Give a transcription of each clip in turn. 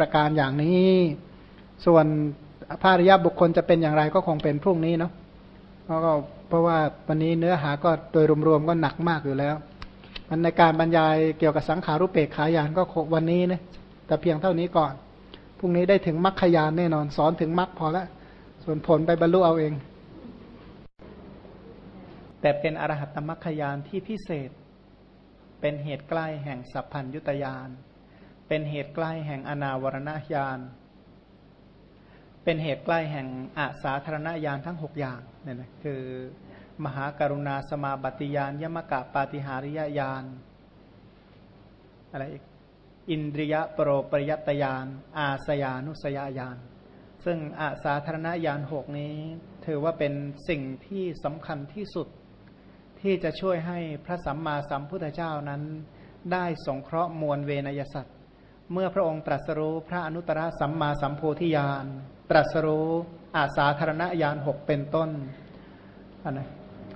ประการอย่างนี้ ส่วนพระอริยบุคคลจะเป็นอย่างไรก็คงเป็นพรุ่งนี้เนาะเพราะก็เพราะว่าวันนี้เนื้อหาก็โดยรวมๆก็หนักมากอยู่แล้ว มันในการบรรยายเกี่ยวกับสังขารุปเปกขายานก็วันนี้นะแต่เพียงเท่านี้ก่อนพรุ่งนี้ได้ถึงมรรคยานแน่นอน สอนถึงมรรคพอล้วส่วนผลไปบรรลุเอาเอง แต่เป็นอรหัตตมรรคยานที่พิเศษ เป็นเหตุใกล้แห่งสัพพัญยุตยาน เป็นเหตุใกล้แห่งอนาวรณญาณ เป็นเหตุใกล้แห่งอาสาธารณญาณทั้งหกอย่างเนี่ยนะคือมหากรุณาสมาบัติญาณยมกะปาติหาริยญาณอะไรอีกอินทรียปรปริยตยานอาสยานุสยญาณซึ่งอาสาธารณญาณหกนี้ ถือว่าเป็นสิ่งที่สำคัญที่สุดที่จะช่วยให้พระสัมมาสัมพุทธเจ้านั้น ได้สงเคราะห์มวลเวนยสัตว์ เมื่อพระองค์ตรัสรู้พระอนุตตรสัมมาสัมโพธิญาณ ตรัสรู้อาสาธารณญาณหกเป็นต้นนนะ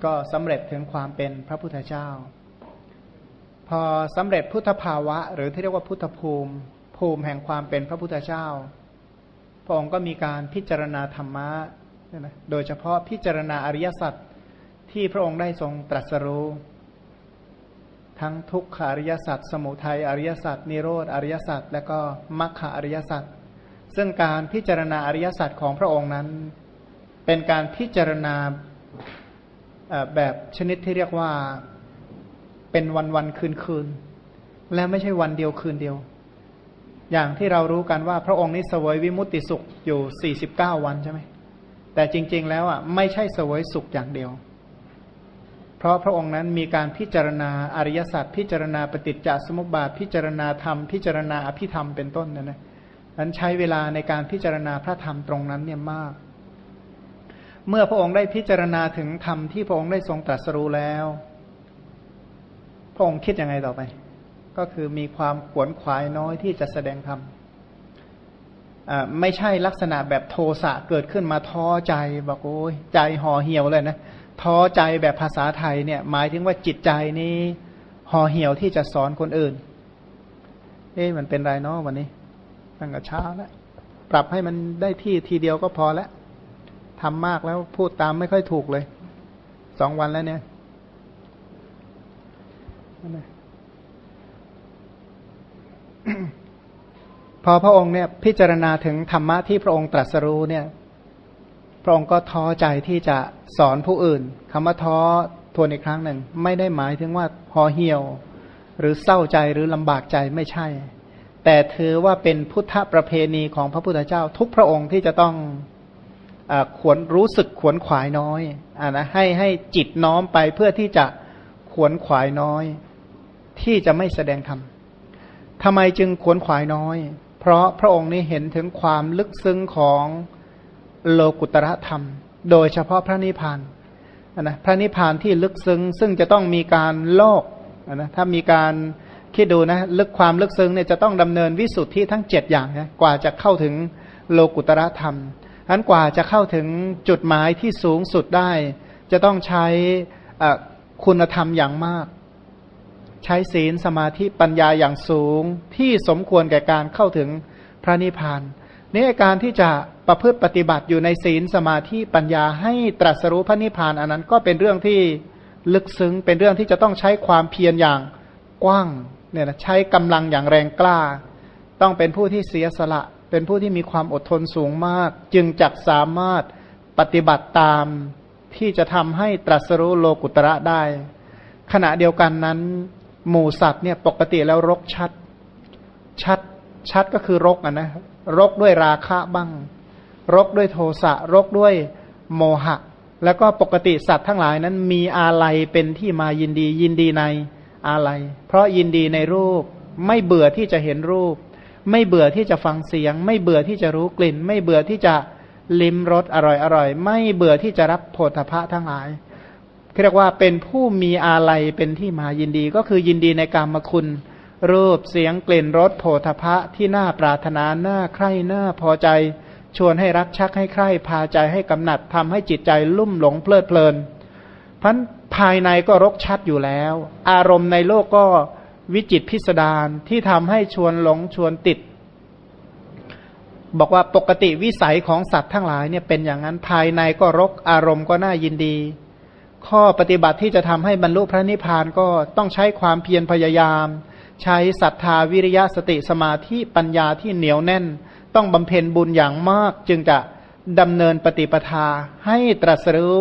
ก็สำเร็จถึงความเป็นพระพุทธเจ้า พอสำเร็จพุทธภาวะ หรือที่เรียกว่าพุทธภูมิ ภูมิแห่งความเป็นพระพุทธเจ้า พระองค์ก็มีการพิจารณาธรรมะโดยเฉพาะพิจารณาอริยสัจที่พระองค์ได้ทรงตรัสรู้ ทั้งทุกขาริยสัจสมุทัยอริยสัจนิโรธอริยสัจและก็มรรคอริยสัจซึ่งการพิจารณาอริยสัจของพระองค์นั้น เป็นการพิจารณาแบบชนิดที่เรียกว่าเป็นวันวันคืนคืน และไม่ใช่วันเดียวคืนเดียว อย่างที่เรารู้กันว่าพระองค์นี้เสวยวิมุตติสุขอยู่สี่สิบเก้าวันใช่ไหมแต่จริง ๆ แล้วอะไม่ใช่เสวยสุขอย่างเดียว ราะพระองค์นั้นมีการพิจารณาอริยสัจพิจารณาปฏิจจสมุปบาท พิจารณาธรรม พิจารณาอภิธรรมเป็นต้นนะนะนั้นใช้เวลาในการพิจารณาพระธรรมตรงนั้นเนี่ยมาก เมื่อพระองค์ได้พิจารณาถึงธรรมที่พระองค์ได้ทรงตรัสรู้แล้ว พระองค์คิดยังไงต่อไป ก็คือมีความขวนขวายน้อยที่จะแสดงธรรมไม่ใช่ลักษณะแบบโทสะเกิดขึ้นมาท้อใจบอกโอ้ยใจห่อเหี่ยวเลยนะ ท้อใจแบบภาษาไทยเนี่ย หมายถึงว่าจิตใจนี้ห่อเหี่ยวที่จะสอนคนอื่น เอ๊ะมันเป็นไรเนาะวันนี้ ตั้งแต่เช้าแล้ว ปรับให้มันได้ที่ทีเดียวก็พอแล้วทำมากแล้วพูดตามไม่ค่อยถูกเลย สองวันแล้วเนี่ยพอพระองค์เนี่ยพิจารณาถึงธรรมะที่พระองค์ตรัสรู้เนี่ย พระองค์ก็ท้อใจที่จะสอนผู้อื่นคำว่าท้อทวนอีกครั้งหนึ่ง ไม่ได้หมายถึงว่าพอเหี่ยว หรือเศร้าใจหรือลำบากใจไม่ใช่ แต่ถือว่าเป็นพุทธประเพณีของพระพุทธเจ้า ทุกพระองค์ที่จะต้องอขวนรู้สึกขวนขวายน้อยอนะให้ให้จิตน้อมไปเพื่อที่จะขวนขวายน้อย ที่จะไม่แสดงธรรมทำไมจึงขวนขวายน้อย เพราะพระองค์นี้เห็นถึงความลึกซึ้งของ โลกุตระธรรม โดยเฉพาะพระนิพพานนะพระนิพพานที่ลึกซึ้ง ซึ่งจะต้องมีการโลกนะถ้ามีการคิดดูนะลึกความลึกซึ้งเนี่ยจะต้องดำเนินวิสุทธิทั้งเจ็ดอย่างนะกว่าจะเข้าถึงโลกุตระธรรมนั้นกว่าจะเข้าถึงจุดหมายที่สูงสุดได้ จะต้องใช้คุณธรรมอย่างมาก ใช้ศีลสมาธิปัญญาอย่างสูงที่สมควรแก่การเข้าถึงพระนิพพาน นี่การที่จะประพฤติปฏิบัติอยู่ในศีลสมาธิปัญญาให้ตรัสรู้พระนิพพานอันนั้นก็เป็นเรื่องที่ลึกซึ้งเป็นเรื่องที่จะต้องใช้ความเพียรอย่างกว้างเนี่ยนะใช้กำลังอย่างแรงกล้า ต้องเป็นผู้ที่เสียสละ เป็นผู้ที่มีความอดทนสูงมาก จึงจักสามารถปฏิบัติตามที่จะทำให้ตรัสรู้โลกุตระได้ ขณะเดียวกันนั้น หมูสัตว์เนี่ยปกติแล้วรกชัด ชัดชัดก็คือรกอะนะร รกด้วยราคะบ้าง รกด้วยโทสะรกด้วยโมหะ แล้วก็ปกติสัตว์ทั้งหลายนั้นมีอาลัยเป็นที่มายินดียินดีในอะไรเพราะยินดีในรูป ไม่เบื่อที่จะเห็นรูป ไม่เบื่อที่จะฟังเสียง ไม่เบื่อที่จะรู้กลิ่น ไม่เบื่อที่จะลิ้มรสอร่อยอร่อย ไม่เบื่อที่จะรับโพธพะทั้งหลายเรียกว่าเป็นผู้มีอาลัยเป็นที่มายินดีก็คือยินดีในการมคุณ รูปเสียงกลิ่นรสโพธพะที่น่าปรารถนาน่าใคร่น่าพอใจ ชวนให้รักชักให้ใคร่พาใจให้กำหนัดทำให้จิตใจลุ่มหลงเพลิดเพลินพันภายในก็รกชัดอยู่แล้ว อารมณ์ในโลกก็วิจิตพิสดารที่ทำให้ชวนหลงชวนติด บอกว่าปกติวิสัยของสัตว์ทั้งหลายเนี่ยเป็นอย่างนั้นภายในก็รกอารมณ์ก็น่ายินดีข้อปฏิบัติที่จะทำให้บรรลุพระนิพพานก็ต้องใช้ความเพียรพยายาม ใช้ศรัทธาวิริยะสติสมาธิปัญญาที่เหนียวแน่น ต้องบำเพ็ญบุญอย่างมาก จึงจะดำเนินปฏิปทาให้ตรัสรู้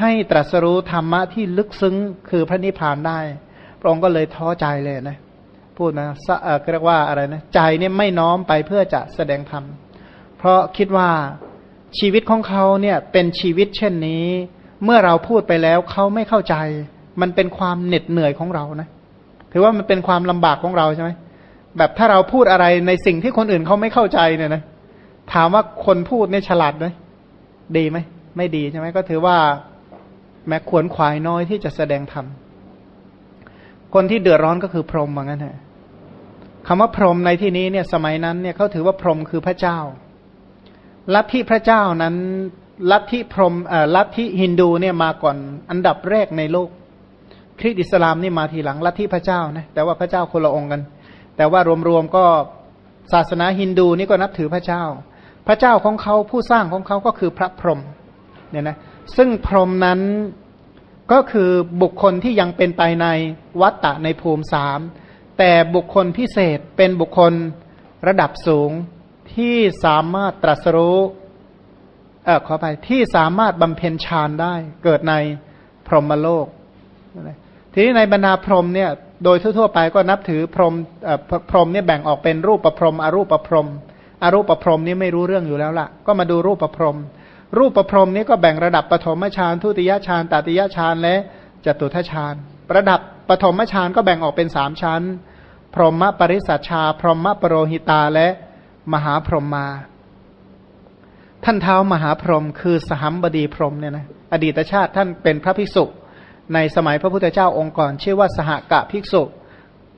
ให้ตรัสรู้ธรรมะที่ลึกซึ้งคือพระนิพพานได้ พระองค์ก็เลยท้อใจเลยนะ พูดนะเรียกว่าอะไรนะ ใจเนี่ยไม่น้อมไปเพื่อจะแสดงธรรม เพราะคิดว่าชีวิตของเขาเนี่ยเป็นชีวิตเช่นนี้ เมื่อเราพูดไปแล้วเขาไม่เข้าใจ มันเป็นความเหน็ดเหนื่อยของเรานะ ถือว่ามันเป็นความลำบากของเราใช่ไหมแบบถ้าเราพูดอะไรในสิ่งที่คนอื่นเขาไม่เข้าใจเนี่ยนะถามว่าคนพูดเนี่ยฉลาดไหมดีไหมไม่ดีใช่ไหมก็ถือว่าแม้ขวนขวายน้อยที่จะแสดงธรรมคนที่เดือดร้อนก็คือพรหมเหมือนกันฮะคำว่าพรหมในที่นี้เนี่ยสมัยนั้นเนี่ยเขาถือว่าพรหมคือพระเจ้า ลัทธิพระเจ้านั้น ลัทธิพรหมเอ่อลัทธิฮินดูเนี่ยมาก่อนอันดับแรกในโลก คริสต์อิสลามนี่มาทีหลังลัทธิพระเจ้านะแต่ว่าพระเจ้าคนละองค์กัน แต่ว่ารวมๆก็ศาสนาฮินดูนี่ก็นับถือพระเจ้า พระเจ้าของเขาผู้สร้างของเขาก็คือพระพรหมเนี่ยนะซึ่งพรหมนั้นก็คือบุคคลที่ยังเป็นไปในวัตตะในภูมิสามแต่บุคคลพิเศษเป็นบุคคลระดับสูงที่สามารถตรัสรู้เออขอไปที่สามารถบำเพ็ญฌานได้เกิดในพรหมโลก ทีนี้ในบรรดาพรหมเนี่ยโดยทั่วๆไปก็นับถือพรหมพรหมเนี่ยแบ่งออกเป็นรูปประพรหมอรูปประพรหมอรูปประพรหมนี่ไม่รู้เรื่องอยู่แล้วล่ะ ก็มาดูรูปประพรหมรูปประพรมนี้ก็แบ่งระดับปฐมฌานทุติยฌานตติยฌานและจตุทฌานระดับปฐมฌานก็แบ่งออกเป็นสามชั้น พรหมปริสัชชา พรหมปรโรหิตาและมหาพรหมมา ท่านเท้ามหาพรหมคือสหัมบดีพรหมเนี่ยนะอดีตชาติท่านเป็นพระภิกษุ ในสมัยพระพุทธเจ้าองค์ก่อนชื่อว่าสหกะภิกษุ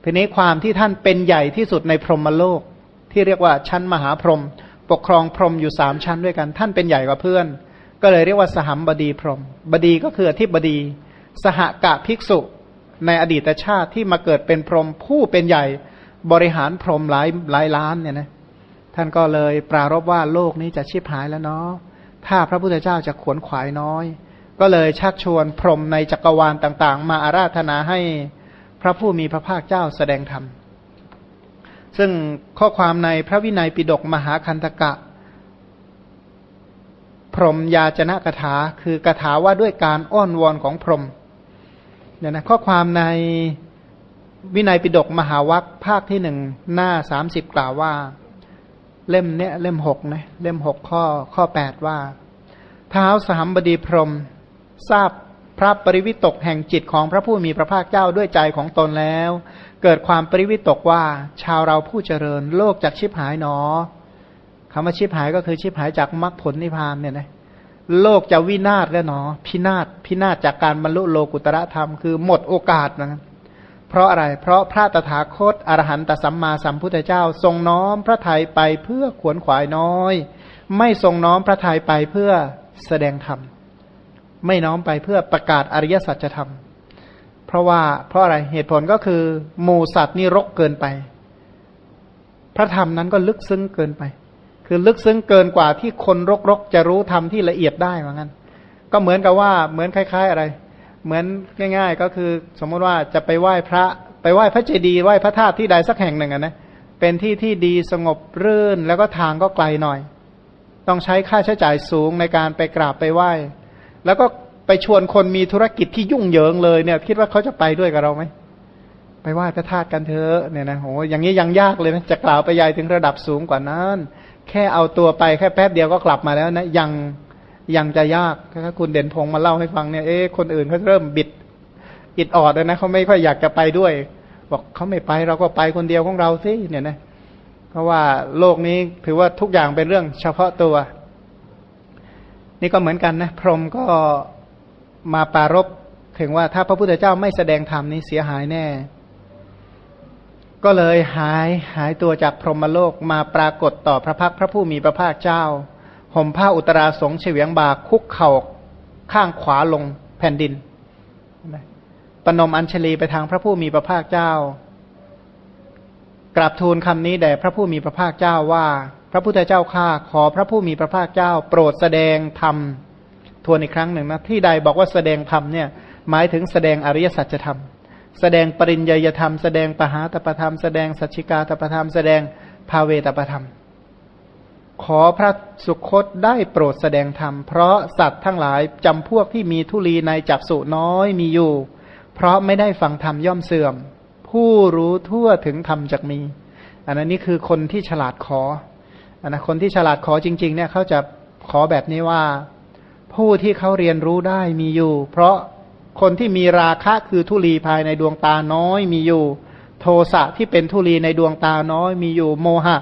ทีนี้ความที่ท่านเป็นใหญ่ที่สุดในพรหมโลก ที่เรียกว่าชั้นมหาพรหมปกครองพรหมอยู่สามชั้นด้วยกัน ท่านเป็นใหญ่กว่าเพื่อน ก็เลยเรียกว่าสหัมบดีพรหมบดีก็คืออธิบดี สหกะภิกษุ ในอดีตชาติที่มาเกิดเป็นพรหมผู้เป็นใหญ่บริหารพรหมหลายหลายล้านเนี่ยนะท่านก็เลยปรารบว่าโลกนี้จะชิบหายแล้วเนาะถ้าพระพุทธเจ้าจะขวนขวายน้อย ก็เลยชักชวนพรหมในจักรวาลต่าง ๆ มาอาราธนาให้พระผู้มีพระภาคเจ้าแสดงธรรม ซึ่งข้อความในพระวินัยปิฎกมหาคันธกะ พรหมยาจนะกถาคือกถาว่าด้วยการอ้อนวอนของพรหมเนี่ยนะข้อความในวินัยปิฎกมหาวัคภาคที่หนึ่งหน้าสามสิบกล่าวว่า เล่มเนี้ยเล่มหกนะเล่มหกข้อข้อแปดว่า เท้าสหัมบดีพรม ทราบพระปริวิตกแห่งจิตของพระผู้มีพระภาคเจ้าด้วยใจของตนแล้ว เกิดความปริวิตกว่าชาวเราผู้เจริญโลกจากชิบหายหนอคำว่าชิบหายก็คือชิบหายจากมรรคผลนิพพานเนี่ยนะโลกจะวินาศแล้วหนอ พินาศพินาศจากการบรรลุโลกุตระธรรมคือหมดโอกาสนะเพราะอะไร เพราะพระตถาคตอรหันตสัมมาสัมพุทธเจ้า ทรงน้อมพระทัยไปเพื่อขวนขวายน้อย ไม่ทรงน้อมพระทัยไปเพื่อแสดงธรรม ไม่น้อมไปเพื่อประกาศอริยสัจธรรม เพราะว่าเพราะอะไรเหตุผลก็คือหมูสัตว์นี่รกเกินไป พระธรรมนั้นก็ลึกซึ้งเกินไป คือลึกซึ้งเกินกว่าที่คนรกรกจะรู้ธรรมที่ละเอียดได้เหมือนกันก็เหมือนกับว่าเหมือนคล้าย ๆ อะไร เหมือนง่าย ๆ ก็คือสมมติว่าจะไปไหว้พระไปไหว้พระเจดีย์ไหว้พระธาตุที่ใดสักแห่งหนึ่งนะเป็นที่ที่ดีสงบรื่นแล้วก็ทางก็ไกลหน่อย ต้องใช้ค่าใช้จ่ายสูงในการไปกราบไปไหว้ แล้วก็ไปชวนคนมีธุรกิจที่ยุ่งเหยิงเลยเนี่ย คิดว่าเขาจะไปด้วยกับเราไหมไปไหว้พระธาตุกันเถอะเนี่ยนะโหอย่างนี้ยังยากเลยนะจะกล่าวไปยายถึงระดับสูงกว่านั้น แค่เอาตัวไปแค่แป๊บเดียวก็กลับมาแล้วนะยังยังจะยากถ้าคุณเด่นพงมาเล่าให้ฟังเนี่ยเอ๊ะคนอื่นเขาเริ่มบิดอิดออดเลยนะเขาไม่ค่อยอยากจะไปด้วย บอกเขาไม่ไปเราก็ไปคนเดียวของเราสิเนี่ยนะเพราะว่าโลกนี้ถือว่าทุกอย่างเป็นเรื่องเฉพาะตัว นี่ก็เหมือนกันนะพรหมก็มาปารบถึงว่าถ้าพระพุทธเจ้าไม่แสดงธรรมนี้เสียหายแน่ ก็เลยหายหายตัวจากพรหมโลกมาปรากฏต่อพระพักพระผู้มีพระภาคเจ้า ห่มผ้าอุตราสงเฉียงบาคุกเข่าข้างขวาลงแผ่นดินปนมอัญชลีไปทางพระผู้มีพระภาคเจ้า กราบทูลคำนี้แด่พระผู้มีพระภาคเจ้าว่า พระพุทธเจ้าข้าขอพระผู้มีพระภาคเจ้า โปรดแสดงธรรมทวนอีกครั้งหนึ่งนะที่ใดบอกว่าแสดงธรรมเนี่ยหมายถึงแสดงอริยสัจธรรม แสดงปริญญาธรรม แสดงปหาตประธรรม แสดงสัจจิกาตประธรรม แสดงภาเวตประธรรม ขอพระสุคตได้โปรดแสดงธรรม เพราะสัตว์ทั้งหลายจำพวกที่มีทุลีในจักสุน้อยมีอยู่ เพราะไม่ได้ฟังธรรมย่อมเสื่อม ผู้รู้ทั่วถึงธรรมจักมี อันนั้นนี่คือคนที่ฉลาดขอ นะคนที่ฉลาดขอจริง ๆ เนี่ยเขาจะขอแบบนี้ว่า ผู้ที่เขาเรียนรู้ได้มีอยู่ เพราะคนที่มีราคะคือทุลีภายในดวงตาน้อยมีอยู่ โทสะที่เป็นทุลีในดวงตาน้อยมีอยู่โมหะ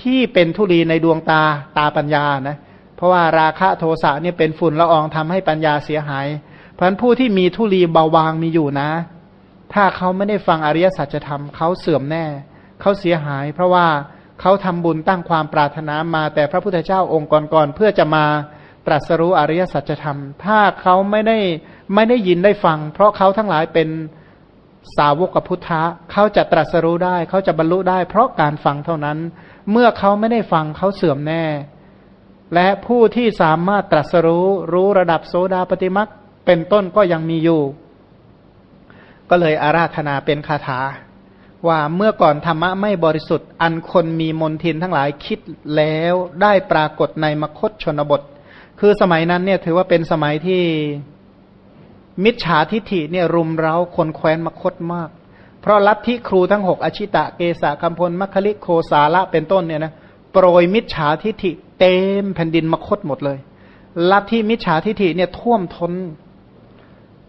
ที่เป็นทุลีในดวงตาตาปัญญานะเพราะว่าราคะโทสะเนี่ยเป็นฝุ่นละอองทำให้ปัญญาเสียหาย เพราะฉะนั้นผู้ที่มีทุลีเบาบางมีอยู่นะ ถ้าเขาไม่ได้ฟังอริยสัจธรรมเขาเสื่อมแน่ เขาเสียหาย เพราะว่า เขาทำบุญตั้งความปรารถนามา แต่พระพุทธเจ้าองค์ก่อนๆเพื่อจะมาตรัสรู้อริยสัจธรรม ถ้าเขาไม่ได้ไม่ได้ยินได้ฟัง เพราะเขาทั้งหลายเป็นสาวกพุทธะเขาจะตรัสรู้ได้ เขาจะบรรลุได้ เพราะการฟังเท่านั้น เมื่อเขาไม่ได้ฟังเขาเสื่อมแน่ และผู้ที่สามารถตรัสรู้รู้ระดับโซดาปฏิมักเป็นต้นก็ยังมีอยู่ ก็เลยอาราธนาเป็นคาถา ว่าเมื่อก่อนธรรมะไม่บริสุทธิ์ อันคนมีมนทินทั้งหลายคิดแล้วได้ปรากฏในมคตชนบท คือสมัยนั้นเนี่ยถือว่าเป็นสมัยที่มิจฉาทิฐิเนี่ยรุมเร้าคนแคว้นมคตมาก เพราะลัทธิครูทั้งหกอชิตะเกษาคัมพลมัคคิลิโคสาละเป็นต้นเนี่ยนะโปรยมิจฉาทิฐิเต็มแผ่นดินมคตหมดเลยลัทธิมิจฉาทิฐิเนี่ยท่วมทน้น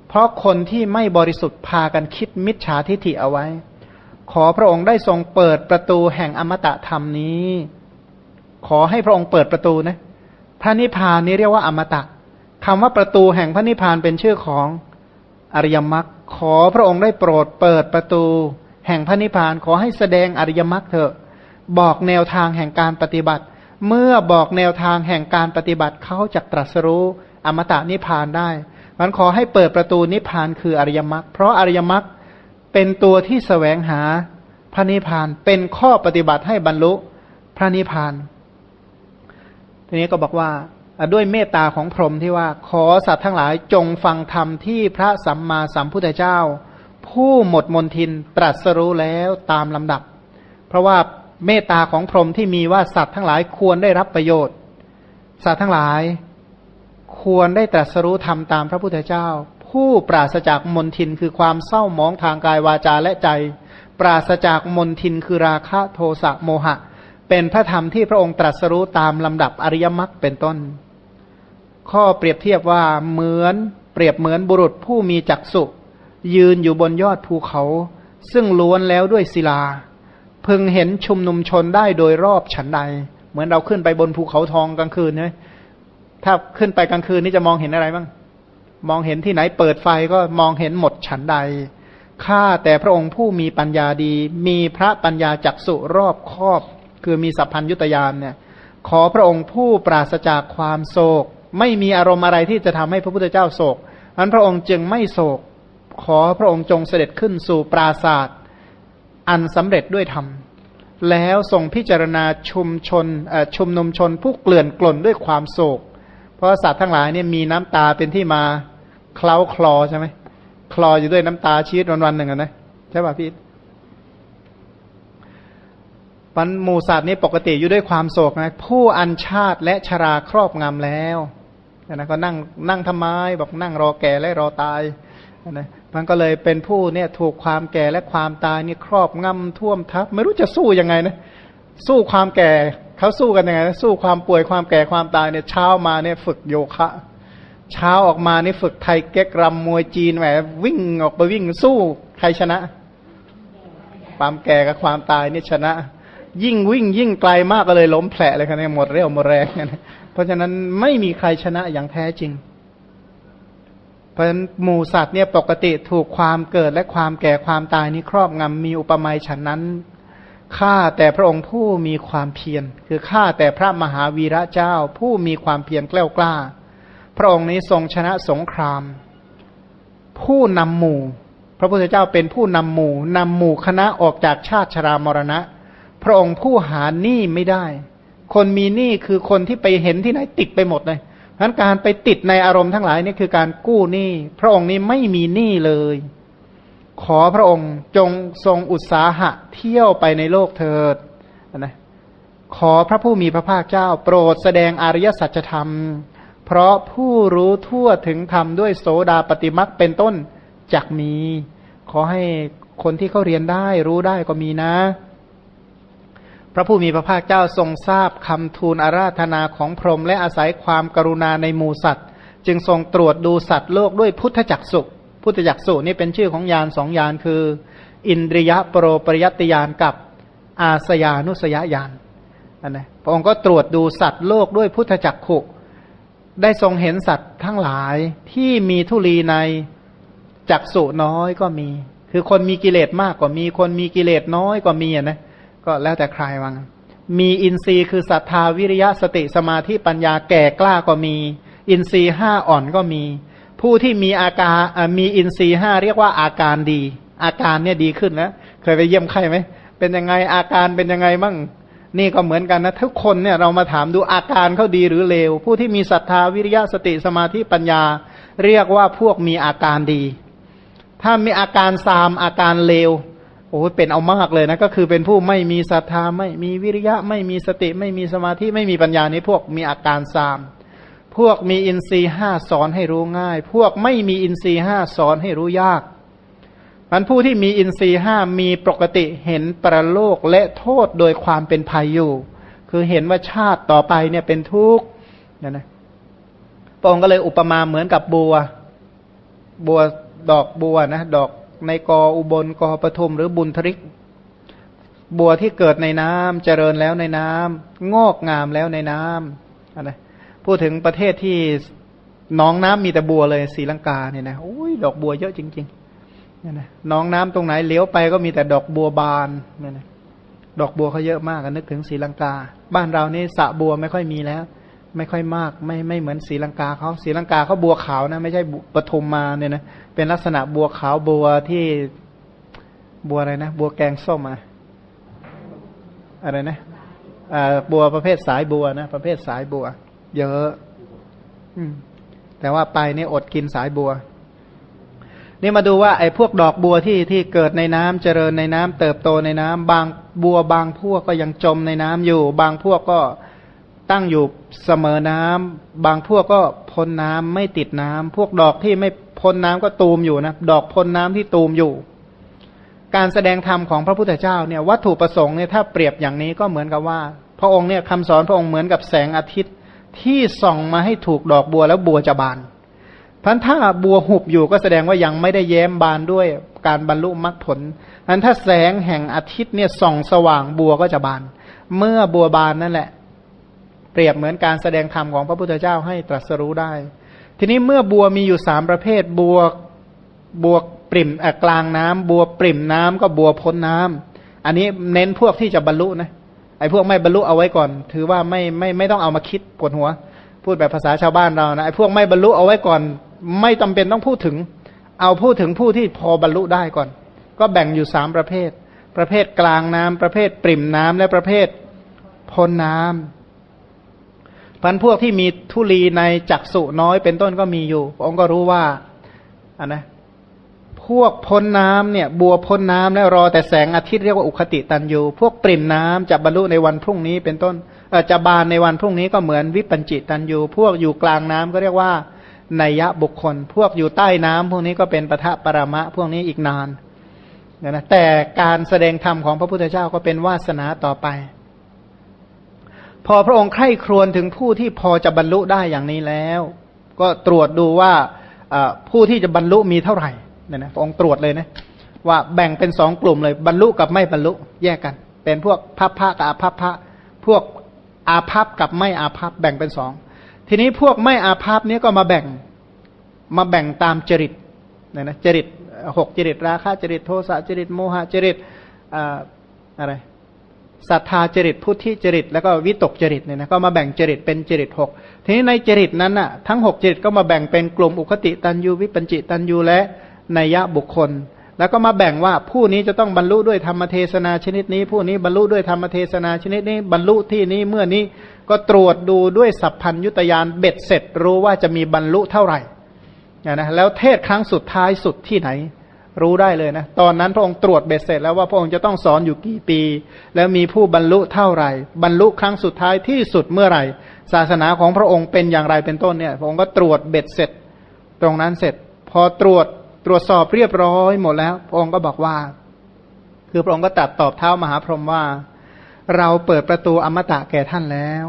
เพราะคนที่ไม่บริสุทธิ์พากันคิดมิจฉาทิฐิเอาไว้ ขอพระองค์ได้ทรงเปิดประตูแห่งอมตะธรรมนี้ ขอให้พระองค์เปิดประตูนะพระนิพพานนี้เรียกว่าอมตะคำว่าประตูแห่งพระนิพพานเป็นชื่อของอริยมรรคขอพระองค์ได้โปรดเปิดประตู แห่งพระนิพพานขอให้แสดงอริยมรรคเถอะ บอกแนวทางแห่งการปฏิบัติ เมื่อบอกแนวทางแห่งการปฏิบัติเขาจะตรัสรู้อมตะนิพพานได้มันขอให้เปิดประตูนิพพานคืออริยมรรคเพราะอริยมรรค เป็นตัวที่แสวงหาพระนิพพาน เป็นข้อปฏิบัติให้บรรลุพระนิพพาน ทีนี้ก็บอกว่าด้วยเมตตาของพรหมที่ว่า ขอสัตว์ทั้งหลายจงฟังธรรมที่พระสัมมาสัมพุทธเจ้า ผู้หมดมนทินตรัสรู้แล้วตามลำดับ เพราะว่าเมตตาของพรหมที่มีว่าสัตว์ทั้งหลายควรได้รับประโยชน์ สัตว์ทั้งหลายควรได้ตรัสรู้ธรรมตามพระพุทธเจ้า ผู้ปราศจากมนทินคือความเศร้ามองทางกายวาจาและใจ ปราศจากมนทินคือราคะโทสะโมหะ เป็นพระธรรมที่พระองค์ตรัสรู้ตามลำดับอริยมรรคเป็นต้น ข้อเปรียบเทียบว่าเหมือนเปรียบเหมือนบุรุษผู้มีจักษุยืนอยู่บนยอดภูเขา ซึ่งล้วนแล้วด้วยศิลา พึงเห็นชุมนุมชนได้โดยรอบฉันใด เหมือนเราขึ้นไปบนภูเขาทองกลางคืนเนี่ยถ้าขึ้นไปกลางคืนนี่จะมองเห็นอะไรบ้าง มองเห็นที่ไหนเปิดไฟก็มองเห็นหมดฉันใดข้าแต่พระองค์ผู้มีปัญญาดี มีพระปัญญาจักสุรอบครอบ คือมีสัพพัญยุตยานเนี่ย ขอพระองค์ผู้ปราศจากความโศก ไม่มีอารมณ์อะไรที่จะทำให้พระพุทธเจ้าโศกอันพระองค์จึงไม่โศก ขอพระองค์จงเสด็จขึ้นสู่ปราศาสตร์อันสำเร็จด้วยธรรมแล้วทรงพิจารณาชุมชนชุมนุมชนผู้เกลื่อนกล่นด้วยความโศก เพราะสัตว์ทั้งหลายเนี่ยมีน้ำตาเป็นที่มา เคล้าคลอใช่ไหมคลออยู่ด้วยน้ำตาชีวิตวันวันหนึ่งนะใช่ป่ะพี่ปันหมูสัตว์นี่ปกติอยู่ด้วยความโศกนะผู้อันชาติและชราครอบงำแล้วนะก็นั่งนั่งทำไมบอกนั่งรอแก่และรอตายนะมันก็เลยเป็นผู้เนี่ยถูกความแก่และความตายนี่ครอบงำท่วมทับ ไม่รู้จะสู้ยังไงนะสู้ความแก่เขาสู้กันยังไงนะสู้ความป่วยความแก่ความตายเนี่ยเช้ามาเนี่ยฝึกโยคะ เช้าออกมานี่ฝึกไทยเก๊กรำมวยจีนแหมวิ่งออกไปวิ่งสู้ใครชนะ ความแก่กับความตายนี่ชนะ ยิ่งวิ่งยิ่งไกลมากก็เลยล้มแผลเลยครับเนี่ยหมดเรี่ยวหมดแรงเพราะฉะนั้นไม่มีใครชนะอย่างแท้จริง เพราะฉะนั้นหมูสัตว์เนี่ยปกติถูกความเกิดและความแก่ความตายนี้ครอบงำมีอุปมาฉันนั้นข้าแต่พระองค์ผู้มีความเพียร คือข้าแต่พระมหาวีระเจ้าผู้มีความเพียรแกล้วกล้า พระองค์นี้ทรงชนะสงคราม ผู้นำหมู่ พระพุทธเจ้าเป็นผู้นำหมู่นำหมู่คณะออกจากชาติชรามรณะ พระองค์ผู้หาหนี้ไม่ได้ คนมีหนี้คือคนที่ไปเห็นที่ไหนติดไปหมดเลยเพราะการไปติดในอารมณ์ทั้งหลายนี่คือการกู้หนี้พระองค์นี้ไม่มีหนี้เลย ขอพระองค์จงทรงอุตสาหะเที่ยวไปในโลกเถิดนะขอพระผู้มีพระภาคเจ้า โปรดแสดงอริยสัจธรรม เพราะผู้รู้ทั่วถึงธรรมด้วยโสดาปฏิมักเป็นต้นจักมี ขอให้คนที่เขาเรียนได้รู้ได้ก็มีนะ พระผู้มีพระภาคเจ้าทรงทราบคำทูลอาราธนาของพรหมและอาศัยความกรุณาในหมูสัตว์ จึงทรงตรวจดูสัตว์โลกด้วยพุทธจักสุพุทธจักสุนี่เป็นชื่อของยานสองยานคือ อินทรียปรโรปริยติยานกับอาสยานุสยญาณนนะพระองค์ก็ตรวจดูสัตว์โลกด้วยพุทธจักขุ ได้ทรงเห็นสัตว์ทั้งหลายที่มีทุลีในจักสุน้อยก็มี คือคนมีกิเลสมากกว่ามีคนมีกิเลสน้อยกว่ามีนะ ก็แล้วแต่ใครวังมีอินทรีย์คือศรัทธาวิริยะสติสมาธิปัญญาแก่กล้าก็มี อินทรีย์ห้าอ่อนก็มี ผู้ที่มีอาการมีอินทรีย์ห้าเรียกว่าอาการดี อาการเนี่ยดีขึ้นแล้วเคยไปเยี่ยมใครไหมเป็นยังไงอาการเป็นยังไงมั่ง นี่ก็เหมือนกันนะทุกคนเนี่ยเรามาถามดูอาการเขาดีหรือเลว ผู้ที่มีศรัทธาวิริยะสติสมาธิปัญญา เรียกว่าพวกมีอาการดี ถ้ามีอาการซามอาการเลวโอ้เป็นเอามากเลยนะก็คือเป็นผู้ไม่มีศรัทธาไม่มีวิริยะ ไม่มีสติไม่มีสมาธิไม่มีปัญญานี้พวกมีอาการซาม พวกมีอินทรีห้าสอนให้รู้ง่าย พวกไม่มีอินทรีห้าสอนให้รู้ยาก มันผู้ที่มีอินทรีห้ามีปกติเห็นประโลกและโทษโดยความเป็นภัยอยู่ คือเห็นว่าชาติต่อไปเนี่ยเป็นทุกข์เนี่ยนะพระองค์ก็เลยอุปมาเหมือนกับบัว บัวดอกบัวนะ ดอกในกออุบลกอปทุมหรือบุญทริก บัวที่เกิดในน้ำเจริญแล้วในน้ำงอกงามแล้วในน้ำนะพูดถึงประเทศที่น้องน้ำมีแต่บัวเลยสีลังกาเนี่ยนะโอ้ยดอกบัวเยอะจริง ๆ เนี่ยนะน้องน้ำตรงไหนเลี้ยวไปก็มีแต่ดอกบัวบานเนี่ยนะดอกบัวเขาเยอะมากนึกถึงศรีลังกา บ้านเรานี่สระบัวไม่ค่อยมีแล้ว ไม่ค่อยมาก ไม่ไม่เหมือนศรีลังกาเขาศรีลังกาเขาบัวขาวนะ ไม่ใช่ปฐุมมาเนี่ยนะเป็นลักษณะบัวขาวบัวที่บัวอะไรนะบัวแกงส้มอะอะไรนะอ่าบัวประเภทสายบัวนะประเภทสายบัว เยอะ อืมแต่ว่าไปนี่อดกินสายบัว นี่มาดูว่าไอ้พวกดอกบัวที่ที่เกิดในน้ำเจริญในน้ำเติบโตในน้ำบางบัวบางพวกก็ยังจมในน้ำอยู่ บางพวกก็ตั้งอยู่เสมอน้ำบางพวกก็พ้นน้ำไม่ติดน้ำพวกดอกที่ไม่พ้นน้ำก็ตูมอยู่นะดอกพ้นน้ำที่ตูมอยู่ การแสดงธรรมของพระพุทธเจ้าเนี่ยวัตถุประสงค์เนี่ยถ้าเปรียบอย่างนี้ก็เหมือนกับว่า พระองค์เนี่ยคำสอนพระองค์เหมือนกับแสงอาทิตย์ที่ส่องมาให้ถูกดอกบัวแล้วบัวจะบาน พันถ้าบัวหุบอยู่ก็แสดงว่ายังไม่ได้แย้มบานด้วยการบรรลุมรรคผลอันถ้าแสงแห่งอาทิตย์เนี่ยส่องสว่างบัวก็จะบาน เมื่อบัวบานนั่นแหละ เปรียบเหมือนการแสดงธรรมของพระพุทธเจ้าให้ตรัสรู้ได้ ทีนี้เมื่อบัวมีอยู่สามประเภทบัวบัวปริ่มกลางน้ำบัวปริ่มน้ำก็บัวพ้นน้ำอันนี้เน้นพวกที่จะบรรลุนะไอ้พวกไม่บรรลุเอาไว้ก่อน ถือว่าไม่ไม่ไม่ต้องเอามาคิดปวดหัว พูดแบบภาษาชาวบ้านเรานะไอ้พวกไม่บรรลุเอาไว้ก่อน ไม่จำเป็นต้องพูดถึง เอาพูดถึงผู้ที่พอบรรลุได้ก่อน ก็แบ่งอยู่สามประเภท ประเภทกลางน้ำประเภทปริ่มน้ำและประเภทพ้นน้ำพันพวกที่มีทุลีในจักสุน้อยเป็นต้นก็มีอยู่องค์ก็รู้ว่าอันนะพวกพ้นน้ำเนี่ย บัวพ้นน้ำแล้วรอแต่แสงอาทิตย์เรียกว่าอุคติตันยูพวกปริ่มน้ำจะบรรลุในวันพรุ่งนี้เป็นต้นจะบานในวันพรุ่งนี้ก็เหมือนวิปัญจิตันยูพวกอยู่กลางน้ำก็เรียกว่า นัยะบุคคล พวกอยู่ใต้น้ำพวกนี้ก็เป็นปะทะปรมะ พวกนี้อีกนานนะแต่การแสดงธรรมของพระพุทธเจ้าก็เป็นวาสนาต่อไป พอพระองค์ไข้ครวญถึงผู้ที่พอจะบรรลุได้อย่างนี้แล้ว ก็ตรวจดูว่าผู้ที่จะบรรลุมีเท่าไหร่เนี่ยนะพระองค์ตรวจเลยนะว่าแบ่งเป็นสองกลุ่มเลย บรรลุกับไม่บรรลุแยกกัน เป็นพวกพัพพะกับอาพัพพะพวกอาภัพกับไม่อาภัพแบ่งเป็นสอง ทีนี้พวกไม่อาภัพนี้ก็มาแบ่งมาแบ่งตามจริตนะนะจริตหกจริตราคะจริตโทสะจริตโมหะจริตอะไรศรัทธาจริตพุทธิจริต แล้วก็วิตกจริตเนี่ยนะก็มาแบ่งจริตเป็นจริตหกทีนี้ในจริตนั้นน่ะทั้งหกจริตก็มาแบ่งเป็นกลุ่มอุคติตันยูวิปัญจิตันยูและนัยยะบุคคล แล้วก็มาแบ่งว่าผู้นี้จะต้องบรรลุด้วยธรรมเทศนาชนิดนี้ ผู้นี้บรรลุด้วยธรรมเทศนาชนิดนี้ บรรลุที่นี้เมื่อนี้ก็ตรวจดูด้วยสัพพัญยุตยานเบ็ดเสร็จรู้ว่าจะมีบรรลุเท่าไหร่นะแล้วเทศครั้งสุดท้ายสุดที่ไหน รู้ได้เลยนะ ตอนนั้นพระองค์ตรวจเบ็ดเสร็จแล้วว่าพระองค์จะต้องสอนอยู่กี่ปี แล้วมีผู้บรรลุเท่าไหร่ บรรลุครั้งสุดท้ายที่สุดเมื่อไหร่ ศาสนาของพระองค์เป็นอย่างไรเป็นต้นเนี่ยพระองค์ก็ตรวจเบ็ดเสร็จ ตรงนั้นเสร็จ พอตรวจ ตรวจสอบเรียบร้อยหมดแล้ว พระองค์ก็บอกว่า คือพระองค์ก็ตัดตอบเท้ามหาพรหมว่า เราเปิดประตูอมตะแก่ท่านแล้ว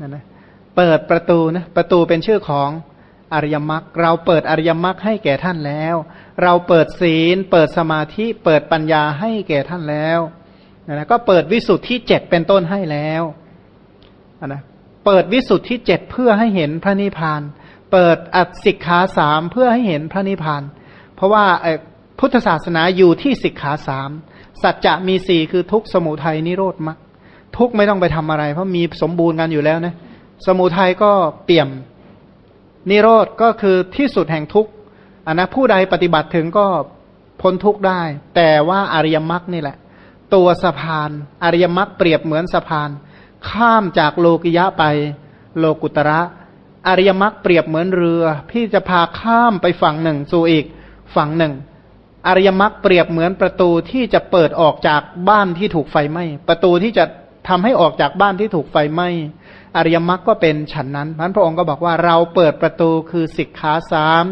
นั่นนะเปิดประตูนะประตูเป็นชื่อของอริยมรรคเราเปิดอริยมรรคให้แก่ท่านแล้ว เราเปิดศีล เปิดสมาธิ เปิดปัญญาให้แก่ท่านแล้วนะก็เปิดวิสุทธิเจ็ดเป็นต้นให้แล้วนะเปิดวิสุทธิเจ็ดเพื่อให้เห็นพระนิพพาน เปิดอัตสิกขาสามเพื่อให้เห็นพระนิพพาน เพราะว่าพุทธศาสนาอยู่ที่สิกขาสามสัจจะมีสี่คือทุกสมุทัยนิโรธมรรคทุกไม่ต้องไปทำอะไร เพราะมีสมบูรณ์กันอยู่แล้วนะสมุทัยก็เปี่ยมนิโรธก็คือที่สุดแห่งทุกอันนะผู้ใดปฏิบัติถึงก็พ้นทุกได้ แต่ว่าอริยมรรคนี่แหละ ตัวสะพาน อริยมรรคเปรียบเหมือนสะพาน ข้ามจากโลกิยะไปโลกุตระ อริยมรรคเปรียบเหมือนเรือที่จะพาข้ามไปฝั่งหนึ่งสู่อีก ฝั่งหนึ่ง อริยมรรคเปรียบเหมือนประตูที่จะเปิดออกจากบ้านที่ถูกไฟไหม้ประตูที่จะทำให้ออกจากบ้านที่ถูกไฟไหม้อริยมรรคก็เป็นฉันนั้นพันพระองค์ก็บอกว่าเราเปิดประตูคือสิกขาสาม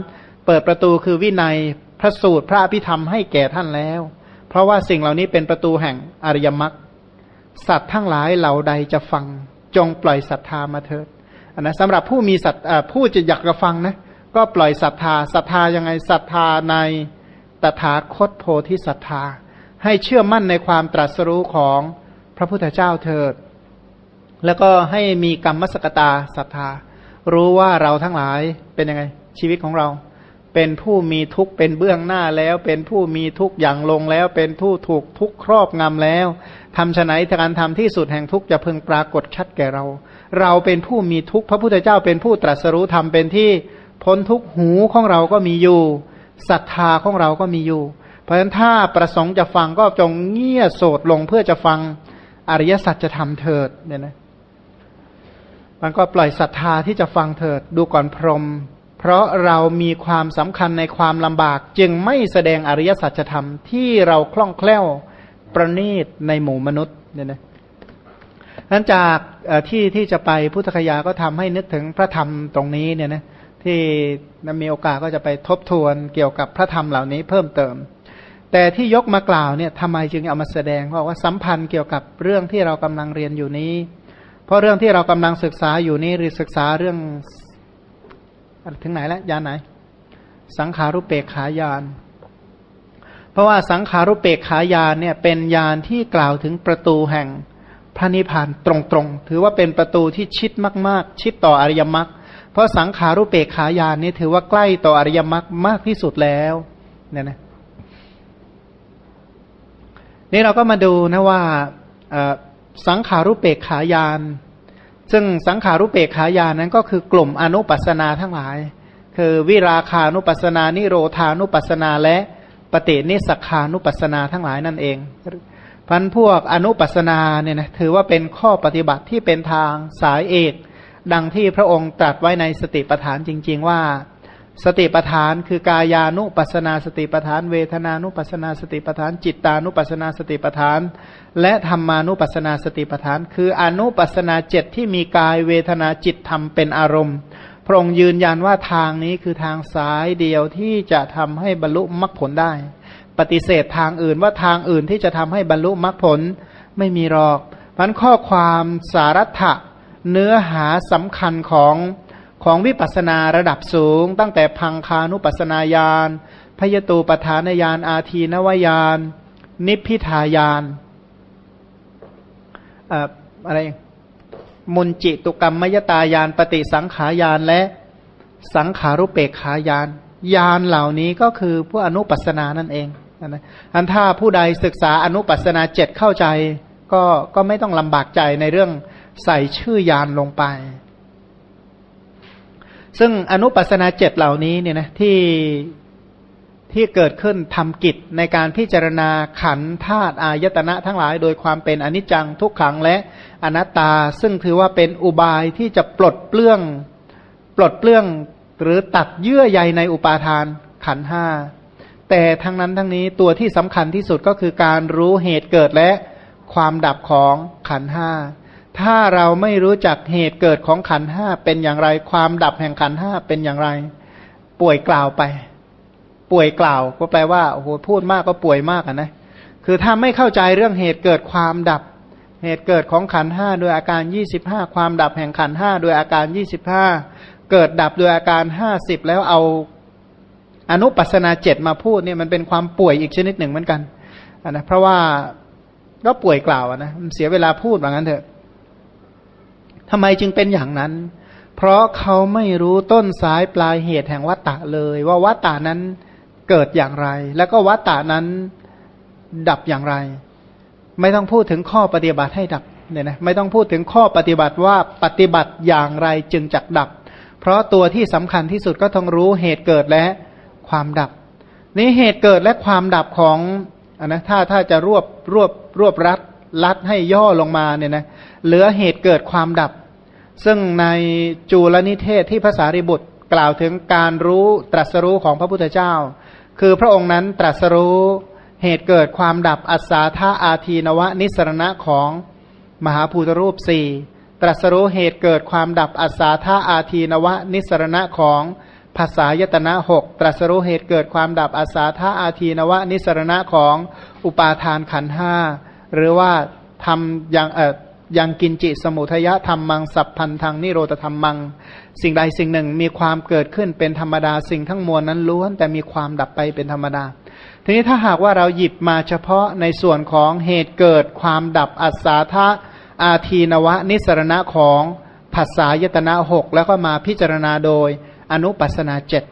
เปิดประตูคือวินัยพระสูตรพระพิธรรมให้แก่ท่านแล้ว เพราะว่าสิ่งเหล่านี้เป็นประตูแห่งอริยมรรคสัตว์ทั้งหลายเหล่าใดจะฟัง จงปล่อยศรัทธามาเถิดนนะสำหรับผู้มีศรัทผู้จะอยากจะฟังนะ ก็ปล่อยศรัทธาศรัทธายังไงศรัทธาในตถาคตโพธิศรัทธา ให้เชื่อมั่นในความตรัสรู้ของพระพุทธเจ้าเถิด แล้วก็ให้มีกรรมสกตาศรัทธา รู้ว่าเราทั้งหลายเป็นยังไง ชีวิตของเรา เป็นผู้มีทุกข์เป็นเบื้องหน้าแล้ว เป็นผู้มีทุกข์อย่างลงแล้ว เป็นผู้ถูกทุกข์ครอบงำแล้วทำฉไนการทำที่สุดแห่งทุกข์จะพึงปรากฏชัดแก่เรา เราเป็นผู้มีทุกข์พระพุทธเจ้าเป็นผู้ตรัสรู้ธรรมเป็นที่ พ้นทุกหูของเราก็มีอยู่ศรัทธาของเราก็มีอยู่ เพราะฉะนั้นถ้าประสงค์จะฟังก็จงเงี่ยโสดลงเพื่อจะฟังอริยสัจจะทำเถิดเนี่ยนะมันก็ปล่อยศรัทธาที่จะฟังเถิดดูก่อนพรหมเพราะเรามีความสำคัญในความลำบาก จึงไม่แสดงอริยสัจธรรมที่เราคล่องแคล่วประณีตในหมู่มนุษย์เนี่ยนะนั้นจากที่ที่จะไปพุทธคยาก็ทำให้นึกถึงพระธรรมตรงนี้เนี่ยนะ ที่มีโอกาสก็จะไปทบทวนเกี่ยวกับพระธรรมเหล่านี้เพิ่มเติม แต่ที่ยกมากล่าวเนี่ยทำไมจึงเอามาแสดงเพราะว่าสัมพันธ์เกี่ยวกับเรื่องที่เรากำลังเรียนอยู่นี้ เพราะเรื่องที่เรากำลังศึกษาอยู่นี้หรือศึกษาเรื่องถึงไหนแล้วยานไหน สังขารุเปกขายาน เพราะว่าสังขารุเปกขายานเนี่ยเป็นยานที่กล่าวถึงประตูแห่งพระนิพพานตรงๆ ถือว่าเป็นประตูที่ชิดมาก ๆ ชิดต่ออริยมรรค เพราะสังขารุปเปกขายานนี้ถือว่าใกล้ต่ออริยมรรคมากที่สุดแล้วเนี่ยนะนี่เราก็มาดูนะว่าสังขารุปเปกขายาน ซึ่งสังขารุปเปกขายานนั้นก็คือกลุ่มอนุปัสนาทั้งหลาย คือวิราคานุปัสนา นิโรธานุปัสนาและปฏินิสขานุปัสนาทั้งหลายนั่นเองพันพวกอนุปัสนาเนี่ยนะถือว่าเป็นข้อปฏิบัติที่เป็นทางสายเอก ดังที่พระองค์ตรัสไว้ในสติปัฏฐานจริง ๆ ว่า สติปทานคือกายานุปัสนาสติปทาน เวทนานุปัสนาสติปทาน จิตตานุปัสนาสติปทาน และธรรมานุปัสนาสติปทาน คืออนุปัสนาเจ็ดที่มีกายเวทนาจิตธรรมเป็นอารมณ์ พระองค์ยืนยันว่าทางนี้คือทางสายเดียวที่จะทำให้บรรลุมรรคผลได้ ปฏิเสธทางอื่นว่าทางอื่นที่จะทำให้บรรลุมรรคผลไม่มีหรอกพันข้อความสารัตถะ เนื้อหาสำคัญของของวิปัสสนาระดับสูง ตั้งแต่พังคานุปัสนาญาณพยตูปทานญาณอาทีนวญาณนิพพิทายานอะไรมุนจิตุกรรมมยตายานปฏิสังขายานและสังขารุเปกขายานยานเหล่านี้ก็คือผู้อนุปัสนานั่นเองนะอันถ้าผู้ใดศึกษาอนุปัสนาเจ็ดเข้าใจ ก็ก็ไม่ต้องลำบากใจในเรื่อง ใส่ชื่อยานลงไป ซึ่งอนุปัสนาเจ็ดเหล่านี้เนี่ยนะที่ที่เกิดขึ้นทำกิจในการพิจารณาขันธาตุอายตนะทั้งหลายโดยความเป็นอนิจจังทุกขังและอนัตตา ซึ่งถือว่าเป็นอุบายที่จะปลดเปลื้อง ปลดเปลื้องหรือตัดเยื่อใยในอุปาทานขันห้าแต่ทั้งนั้นทั้งนี้ตัวที่สำคัญที่สุดก็คือการรู้เหตุเกิดและความดับของขันห้า ถ้าเราไม่รู้จักเหตุเกิดของขันห้าเป็นอย่างไร ความดับแห่งขันห้าเป็นอย่างไร ป่วยกล่าวไป ป่วยกล่าวก็แปลว่าโอ้โหพูดมากก็ป่วยมากนะคือถ้าไม่เข้าใจเรื่องเหตุเกิดความดับ เหตุเกิดของขันห้าโดยอาการยี่สิบห้าความดับแห่งขันห้าโดยอาการยี่สิบห้าเกิดดับโดยอาการห้าสิบแล้วเอาอนุปัสนาเจ็ดมาพูดเนี่ยมันเป็นความป่วยอีกชนิดหนึ่งเหมือนกันนะเพราะว่าก็ป่วยกล่าวนะมันเสียเวลาพูดว่างั้นเถอะ ทำไมจึงเป็นอย่างนั้น เพราะเขาไม่รู้ต้นสายปลายเหตุแห่งวัตตะเลย ว่าวัตตะนั้นเกิดอย่างไร แล้วก็วัตตะนั้นดับอย่างไร ไม่ต้องพูดถึงข้อปฏิบัติให้ดับเนี่ยนะไม่ต้องพูดถึงข้อปฏิบัติว่าปฏิบัติอย่างไรจึงจักดับ เพราะตัวที่สำคัญที่สุดก็ต้องรู้เหตุเกิดและความดับ นี้เหตุเกิดและความดับของอนนะถ้าถ้าจะรวบรวบรวบรัดรัดให้ย่อลงมาเนี่ยนะเหลือเหตุเกิดความดับ ซึ่งในจูลนิเทศที่ภาษาริบุตรกล่าวถึงการรู้ตรัสรู้ของพระพุทธเจ้า คือพระองค์นั้นตรัสรู้เหตุเกิดความดับอัศาธาอาทีนวะนิสรณะของมหาภูตรูปสี่ตรัสรู้เหตุเกิดความดับอัศาธาอาทีนวะนิสรณะของภาษายตนะหกตรัสรู้เหตุเกิดความดับอาสาธาอาทีนวะนิสรณะของอุปาทานขันห้าหรือว่าทำอยังเอ่อ ยังกินจิสมุทยะธรรมังสัพพันธังนิโรธธรรมมัง สิ่งใดสิ่งหนึ่งมีความเกิดขึ้นเป็นธรรมดาสิ่งทั้งมวลนั้นล้วน แต่มีความดับไปเป็นธรรมดา ทีนี้ถ้าหากว่าเราหยิบมาเฉพาะในส่วนของเหตุเกิดความดับอัศาธาอาทีนวะนิสรณะของภาษายตนะหกแล้วก็มาพิจารณาโดยอนุปัสนาเจ็ด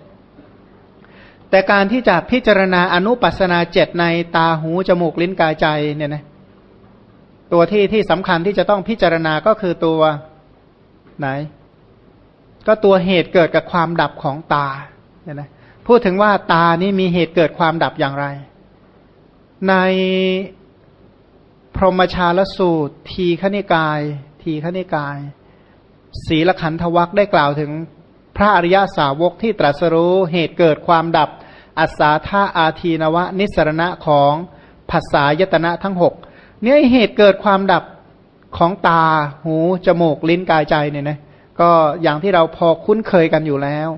แต่การที่จะพิจารณาอนุปัสนาเจ็ดในตาหูจมูกลิ้นกายใจเนี่ยนะ ตัวที่ที่สำคัญที่จะต้องพิจารณาก็คือตัวไหน ก็ตัวเหตุเกิดกับความดับของตาเนี่ยนะพูดถึงว่าตานี้มีเหตุเกิดความดับอย่างไร ในพรหมชาลสูตร ทีขณิกาย ทีขณิกาย ศีลขันธวักได้กล่าวถึงพระอริยาสาวกที่ตรัสรู้เหตุเกิดความดับ อัศาธาอาทีนวะ นิสรณะของภาษายตนะทั้งหก เนี่ยเหตุเกิดความดับของตา หู จมูก ลิ้น กายใจเนี่ยนะ ก็อย่างที่เราพอคุ้นเคยกันอยู่แล้ว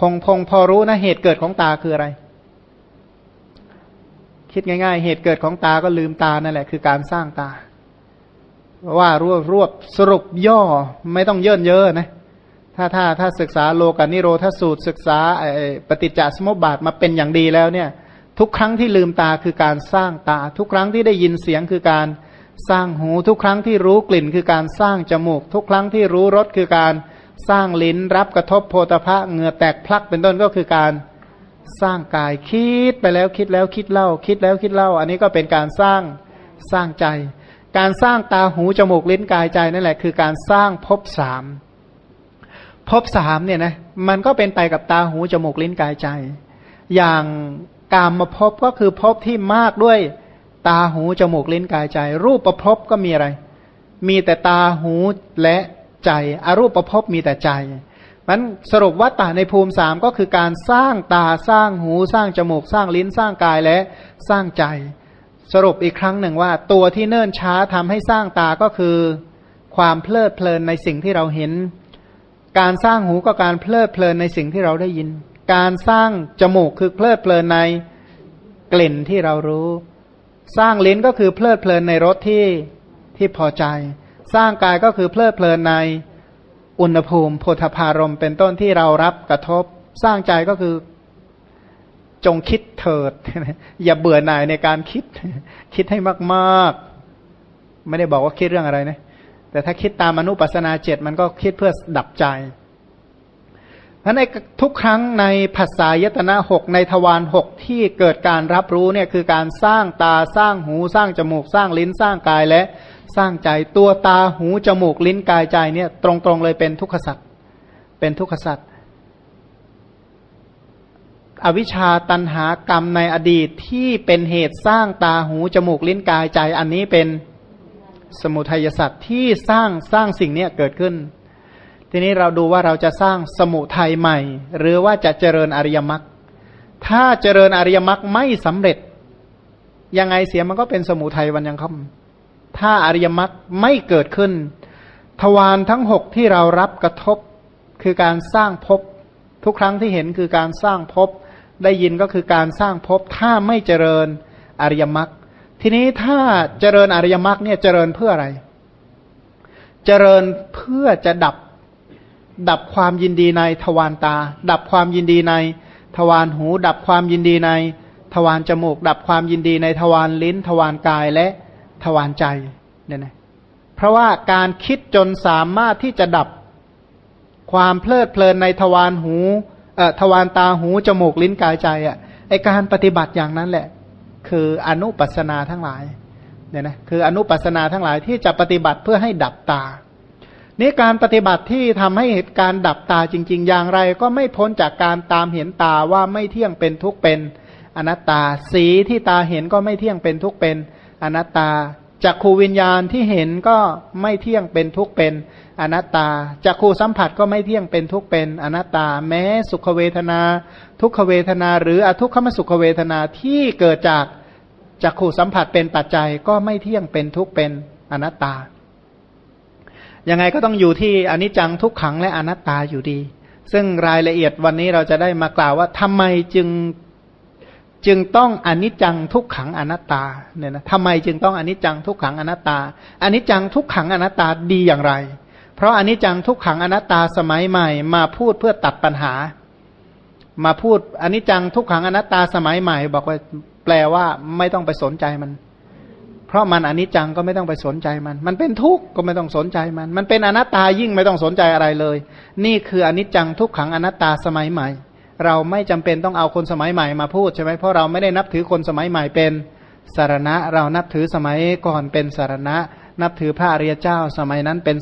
คงพงพอรู้นะเหตุเกิดของตาคืออะไร คิดง่ายๆ เหตุเกิดของตาก็ลืมตานั่นแหละ คือการสร้างตา ว่ารวบรวบสรุปย่อไม่ต้องเยินเยอะนะ ถ้าถ้าถ้าศึกษาโลกานิโรธสูตรศึกษาปฏิจจสมุปบาทมาเป็นอย่างดีแล้วเนี่ย ทุกครั้งที่ลืมตาคือการสร้างตา ทุกครั้งที่ได้ยินเสียงคือการสร้างหู ทุกครั้งที่รู้กลิ่นคือการสร้างจมูก ทุกครั้งที่รู้รสคือการสร้างลิ้น รับกระทบโพธพะเหงื่อแตกพลักเป็นต้นก็คือการสร้างกายคิดไปแล้วคิดแล้วคิดเล่า คิดแล้วคิดเล่า อันนี้ก็เป็นการสร้างสร้างใจ การสร้างตาหูจมูกลิ้นกายใจนั่นแหละ คือการสร้างภพสามภพสามเนี่ยนะมันก็เป็นไปกับตาหูจมูกลิ้นกายใจ อย่าง กามมาพบก็คือพบที่มากด้วยตาหูจมูกลิ้นกายใจ รูปประพบก็มีอะไร มีแต่ตาหูและใจอรูปประพบมีแต่ใจมันสรุปว่าตาในภูมิสามก็คือการสร้างตาสร้างหูสร้างจมูกสร้างลิ้นสร้างกายและสร้างใจ สรุปอีกครั้งหนึ่งว่า ตัวที่เนิ่นช้าทำให้สร้างตาก็คือ ความเพลิดเพลินในสิ่งที่เราเห็น การสร้างหูก็การเพลิดเพลินในสิ่งที่เราได้ยิน การสร้างจมูกคือเพลิดเพลินในกลิ่นที่เรารู้ สร้างลิ้นก็คือเพลิดเพลินในรสที่ที่พอใจ สร้างกายก็คือเพลิดเพลินในอุณหภูมิโพธพารมเป็นต้นที่เรารับกระทบ สร้างใจก็คือจงคิดเถิด อย่าเบื่อหน่ายในการคิด คิดให้มากๆ ไม่ได้บอกว่าคิดเรื่องอะไรนะแต่ถ้าคิดตามอนุปัสนาเจ็ดมันก็คิดเพื่อดับใจ พราะในทุกครั้งในภาษายตนะหกในทวารหกที่เกิดการรับรู้เนี่ยคือการสร้างตาสร้างหูสร้างจมูกสร้างลิ้นสร้างกายและสร้างใจตัวตาหูจมูกลิ้นกายใจเนี่ยตรงๆเลยเป็นทุกขสัตว์เป็นทุกขสัตว์อวิชชาตันหากรรมในอดีตที่เป็นเหตุสร้างตาหูจมูกลิ้นกายใจ อันนี้เป็นสมุทัยสัตว์ที่สร้างสร้างสิ่งนี้เกิดขึ้น ทีนี้เราดูว่าเราจะสร้างสมุทัยใหม่ หรือว่าจะเจริญอริยมรรคถ้าเจริญอริยมรรคไม่สำเร็จ ยังไงเสียมันก็เป็นสมุทัยวันยังคำถ้าอริยมรรคไม่เกิดขึ้น ทวารทั้งหกที่เรารับกระทบคือการสร้างภพทุกครั้งที่เห็นคือการสร้างภพได้ยินก็คือการสร้างภพถ้าไม่เจริญอริยมรรคทีนี้ถ้าเจริญอริยมรรคเนี่ยเจริญเพื่ออะไร เจริญเพื่อจะดับ ดับความยินดีในทวารตา ดับความยินดีในทวารหู ดับความยินดีในทวารจมูก ดับความยินดีในทวารลิ้น ทวารกายและทวารใจเนี่ยนะเพราะว่าการคิดจนสามารถที่จะดับความเพลิดเพลินในทวารหูเอ่อทวารตาหูจมูกลิ้นกายใจอะไอการปฏิบัติอย่างนั้นแหละ คืออนุปัสนาทั้งหลายเนี่ยนะคืออนุปัสนาทั้งหลายที่จะปฏิบัติเพื่อให้ดับตา นี่การปฏิบัติที่ทำให้เหตุการณ์ดับตาจริง ๆ อย่างไร ก็ไม่พ้นจากการตามเห็นตาว่าไม่เที่ยงเป็นทุกเป็นอนัตตา สีที่ตาเห็นก็ไม่เที่ยงเป็นทุกเป็นอนัตตาจักขูวิญญาณที่เห็นก็ไม่เที่ยงเป็นทุกเป็นอนัตตาจักขูสัมผัสก็ไม่เที่ยงเป็นทุกเป็นอนัตตา แม้สุขเวทนา ทุกขเวทนา หรืออทุกขมสุขเวทนาที่เกิดจากจักขูสัมผัสเป็นปัจจัยก็ไม่เที่ยงเป็นทุกเป็นอนัตตา ยังไงก็ต้องอยู่ที่อนิจจังทุกขังและอนัตตาอยู่ดี ซึ่งรายละเอียดวันนี้เราจะได้มากล่าวว่าทำไมจึงจึงต้องอนิจจังทุกขังอนัตตาเนี่ยนะทำไมจึงต้องอนิจจังทุกขังอนัตตาอนิจจังทุกขังอนัตตาดีอย่างไร เพราะอนิจจังทุกขังอนัตตาสมัยใหม่ มาพูดเพื่อตัดปัญหา มาพูดอนิจจังทุกขังอนัตตาสมัยใหม่ บอกว่าแปลว่าไม่ต้องไปสนใจมัน เพราะมันอนิจจังก็ไม่ต้องไปสนใจมัน มันเป็นทุกข์ก็ไม่ต้องสนใจมัน มันเป็นอนัตตายิ่งไม่ต้องสนใจอะไรเลย นี่คืออนิจจังทุกขังอนัตตาสมัยใหม่ เราไม่จำเป็นต้องเอาคนสมัยใหม่มาพูดใช่ไหมเพราะเราไม่ได้นับถือคนสมัยใหม่เป็นสารณะ เรานับถือสมัยก่อนเป็นสารณะ นับถือพระอริยเจ้าสมัยนั้นเป็น